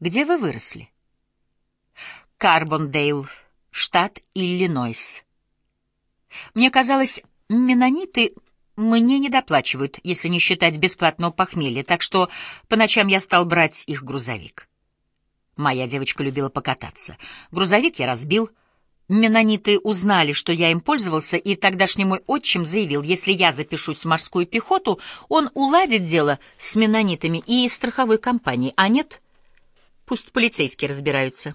Где вы выросли? Карбондейл, штат Иллинойс. Мне казалось, менониты мне не доплачивают, если не считать бесплатного похмелья, так что по ночам я стал брать их грузовик. Моя девочка любила покататься. Грузовик я разбил. Менониты узнали, что я им пользовался, и тогдашний мой отчим заявил, если я запишусь в морскую пехоту, он уладит дело с менонитами и страховой компанией, а нет, пусть полицейские разбираются.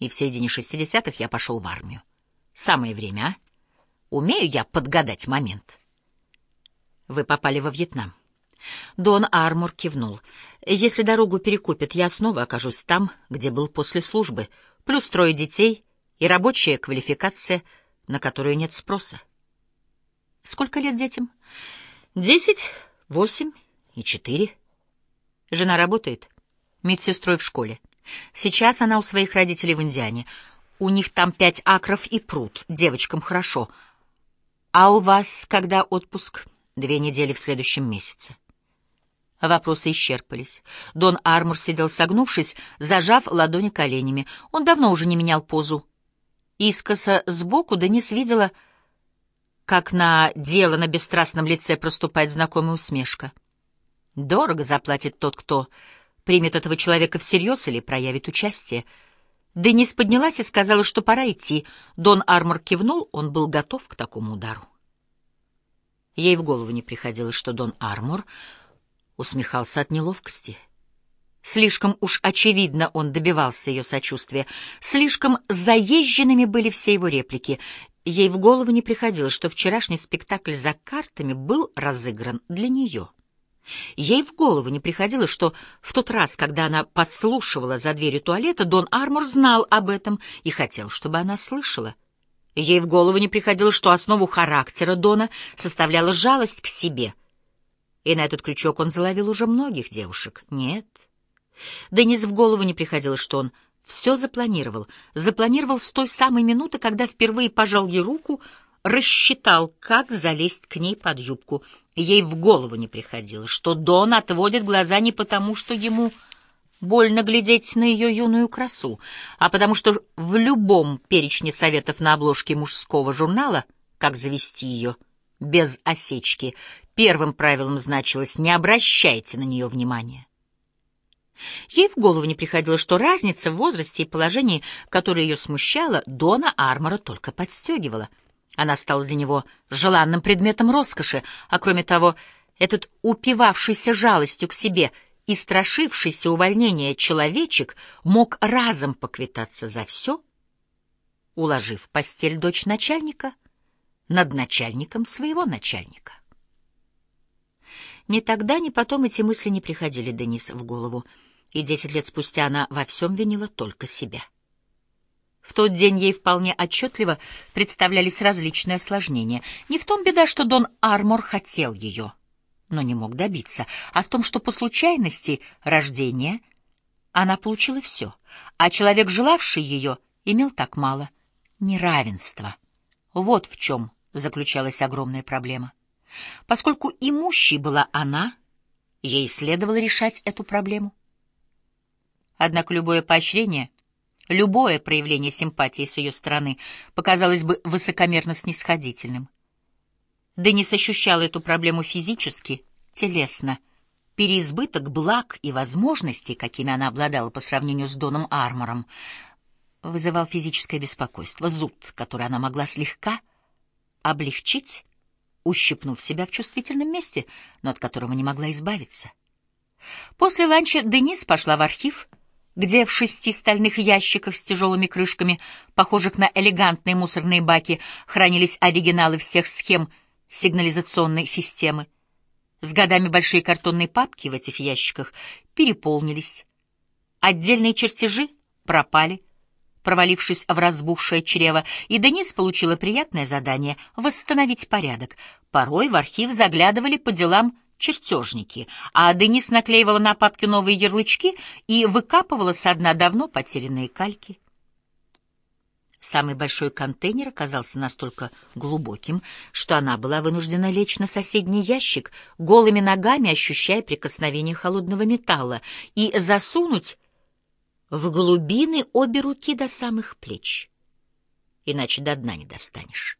И в середине шестидесятых я пошел в армию. Самое время, а? Умею я подгадать момент. Вы попали во Вьетнам. Дон Армор кивнул. Если дорогу перекупят, я снова окажусь там, где был после службы, плюс трое детей и рабочая квалификация, на которую нет спроса. Сколько лет детям? Десять, восемь и четыре. Жена работает медсестрой в школе. Сейчас она у своих родителей в Индиане. У них там пять акров и пруд, девочкам хорошо. А у вас когда отпуск? Две недели в следующем месяце. Вопросы исчерпались. Дон Армур сидел согнувшись, зажав ладони коленями. Он давно уже не менял позу. Искоса сбоку Денис видела, как на дело на бесстрастном лице проступает знакомая усмешка. Дорого заплатит тот, кто примет этого человека всерьез или проявит участие. Денис поднялась и сказала, что пора идти. Дон Армор кивнул, он был готов к такому удару. Ей в голову не приходило, что Дон Армор усмехался от неловкости. Слишком уж очевидно он добивался ее сочувствия, слишком заезженными были все его реплики. Ей в голову не приходило, что вчерашний спектакль за картами был разыгран для нее. Ей в голову не приходило, что в тот раз, когда она подслушивала за дверью туалета, Дон Армор знал об этом и хотел, чтобы она слышала. Ей в голову не приходило, что основу характера Дона составляла жалость к себе — и на этот крючок он заловил уже многих девушек. Нет. Денис в голову не приходило, что он все запланировал. Запланировал с той самой минуты, когда впервые пожал ей руку, рассчитал, как залезть к ней под юбку. Ей в голову не приходило, что Дон отводит глаза не потому, что ему больно глядеть на ее юную красу, а потому что в любом перечне советов на обложке мужского журнала «Как завести ее» без осечки Первым правилом значилось «не обращайте на нее внимания». Ей в голову не приходило, что разница в возрасте и положении, которое ее смущало, Дона Армора только подстегивала. Она стала для него желанным предметом роскоши, а кроме того, этот упивавшийся жалостью к себе и страшившийся увольнения человечек мог разом поквитаться за все, уложив постель дочь начальника над начальником своего начальника. Ни тогда, ни потом эти мысли не приходили Денис в голову, и десять лет спустя она во всем винила только себя. В тот день ей вполне отчетливо представлялись различные осложнения. Не в том беда, что Дон Армор хотел ее, но не мог добиться, а в том, что по случайности рождения она получила все, а человек, желавший ее, имел так мало. Неравенство. Вот в чем заключалась огромная проблема. Поскольку имущей была она, ей следовало решать эту проблему. Однако любое поощрение, любое проявление симпатии с ее стороны показалось бы высокомерно снисходительным. Денис ощущала эту проблему физически, телесно. Переизбыток благ и возможностей, какими она обладала по сравнению с Доном Армором, вызывал физическое беспокойство, зуд, который она могла слегка облегчить ущипнув себя в чувствительном месте, но от которого не могла избавиться. После ланча Денис пошла в архив, где в шести стальных ящиках с тяжелыми крышками, похожих на элегантные мусорные баки, хранились оригиналы всех схем сигнализационной системы. С годами большие картонные папки в этих ящиках переполнились. Отдельные чертежи пропали — провалившись в разбухшее чрево, и Денис получила приятное задание — восстановить порядок. Порой в архив заглядывали по делам чертежники, а Денис наклеивала на папки новые ярлычки и выкапывала со дна давно потерянные кальки. Самый большой контейнер оказался настолько глубоким, что она была вынуждена лечь на соседний ящик, голыми ногами ощущая прикосновение холодного металла, и засунуть В глубины обе руки до самых плеч, иначе до дна не достанешь.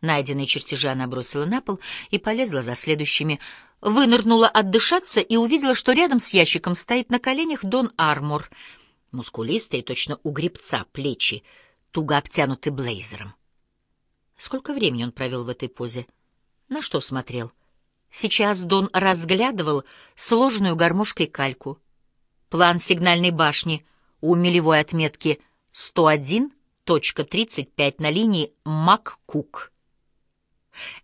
Найденные чертежи она бросила на пол и полезла за следующими. Вынырнула отдышаться и увидела, что рядом с ящиком стоит на коленях Дон Армор. Мускулистые, точно у гребца, плечи, туго обтянуты блейзером. Сколько времени он провел в этой позе? На что смотрел? Сейчас Дон разглядывал сложенную гармошкой кальку. План сигнальной башни у мелевой отметки 101.35 на линии Маккук.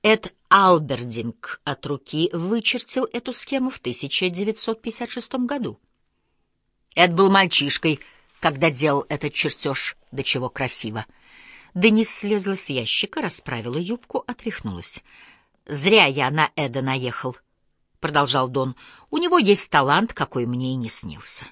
Эд Албердинг от руки вычертил эту схему в 1956 году. Эд был мальчишкой, когда делал этот чертеж, до чего красиво. Денис слезла с ящика, расправила юбку, отряхнулась. «Зря я на Эда наехал», — продолжал Дон. «У него есть талант, какой мне и не снился».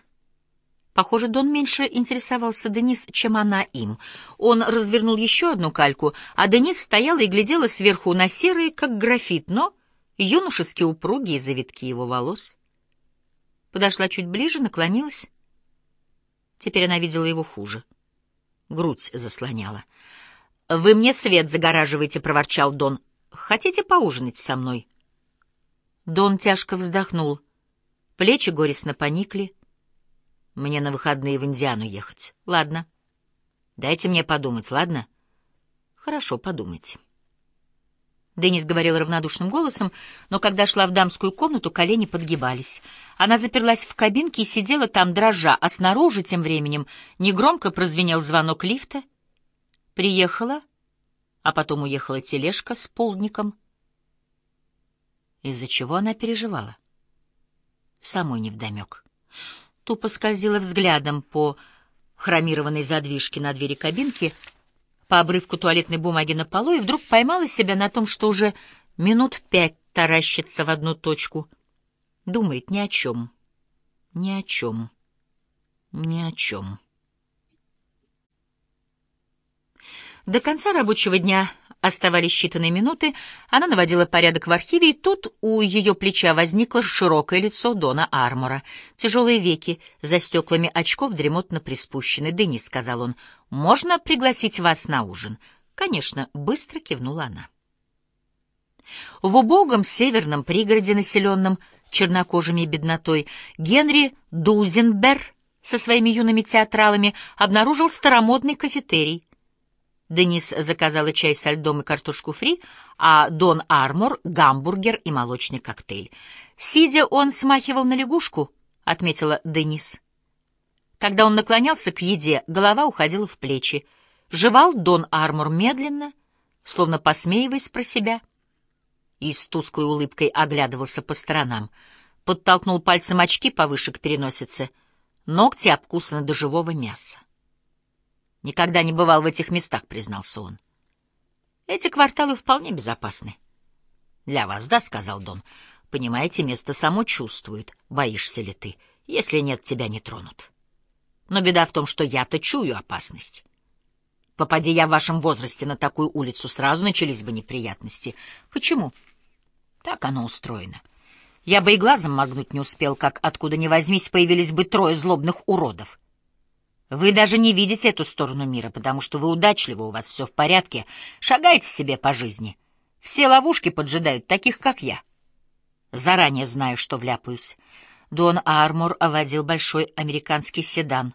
Похоже, Дон меньше интересовался Денис, чем она им. Он развернул еще одну кальку, а Денис стояла и глядела сверху на серые, как графит, но юношески упругие завитки его волос. Подошла чуть ближе, наклонилась. Теперь она видела его хуже. Грудь заслоняла. «Вы мне свет загораживаете», — проворчал Дон. «Хотите поужинать со мной?» Дон тяжко вздохнул. Плечи горестно поникли. Мне на выходные в Индиану ехать. Ладно. Дайте мне подумать, ладно? Хорошо, подумайте. Денис говорил равнодушным голосом, но когда шла в дамскую комнату, колени подгибались. Она заперлась в кабинке и сидела там дрожа, а снаружи тем временем негромко прозвенел звонок лифта. Приехала, а потом уехала тележка с полдником. Из-за чего она переживала? Самой невдомек тупо скользила взглядом по хромированной задвижке на двери кабинки, по обрывку туалетной бумаги на полу, и вдруг поймала себя на том, что уже минут пять таращится в одну точку. Думает ни о чем, ни о чем, ни о чем. До конца рабочего дня Оставались считанные минуты, она наводила порядок в архиве, и тут у ее плеча возникло широкое лицо Дона Армора. Тяжелые веки за стеклами очков дремотно приспущены. «Денис», — сказал он, — «можно пригласить вас на ужин?» «Конечно», — быстро кивнула она. В убогом северном пригороде, населенном чернокожими беднотой, Генри Дузенбер со своими юными театралами обнаружил старомодный кафетерий — Денис заказала чай со льдом и картошку фри, а Дон Армор — гамбургер и молочный коктейль. «Сидя, он смахивал на лягушку», — отметила Денис. Когда он наклонялся к еде, голова уходила в плечи. Жевал Дон Армор медленно, словно посмеиваясь про себя, и с тусклой улыбкой оглядывался по сторонам. Подтолкнул пальцем очки повыше к переносице. Ногти обкусаны до живого мяса. Никогда не бывал в этих местах, признался он. Эти кварталы вполне безопасны. Для вас, да, сказал Дон. Понимаете, место само чувствует, боишься ли ты. Если нет, тебя не тронут. Но беда в том, что я-то чую опасность. Попади я в вашем возрасте на такую улицу, сразу начались бы неприятности. Почему? Так оно устроено. Я бы и глазом моргнуть не успел, как откуда ни возьмись появились бы трое злобных уродов. Вы даже не видите эту сторону мира, потому что вы удачливы, у вас все в порядке, шагаете себе по жизни. Все ловушки поджидают таких, как я. Заранее знаю, что вляпаюсь. Дон Армор оводил большой американский седан,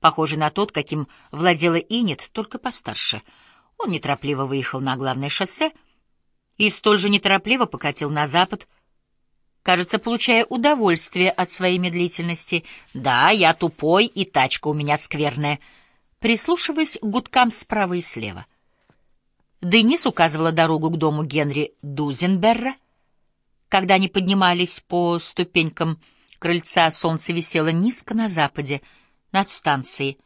похожий на тот, каким владела Инет, только постарше. Он неторопливо выехал на главное шоссе и столь же неторопливо покатил на запад, кажется, получая удовольствие от своей медлительности. «Да, я тупой, и тачка у меня скверная», прислушиваясь к гудкам справа и слева. Денис указывала дорогу к дому Генри Дузенберра. Когда они поднимались по ступенькам крыльца, солнце висело низко на западе, над станцией,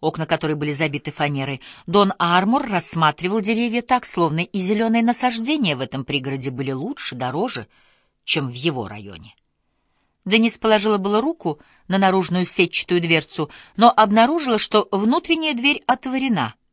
окна которой были забиты фанерой. Дон Армор рассматривал деревья так, словно и зеленые насаждения в этом пригороде были лучше, дороже — чем в его районе. Денис положила было руку на наружную сетчатую дверцу, но обнаружила, что внутренняя дверь отворена —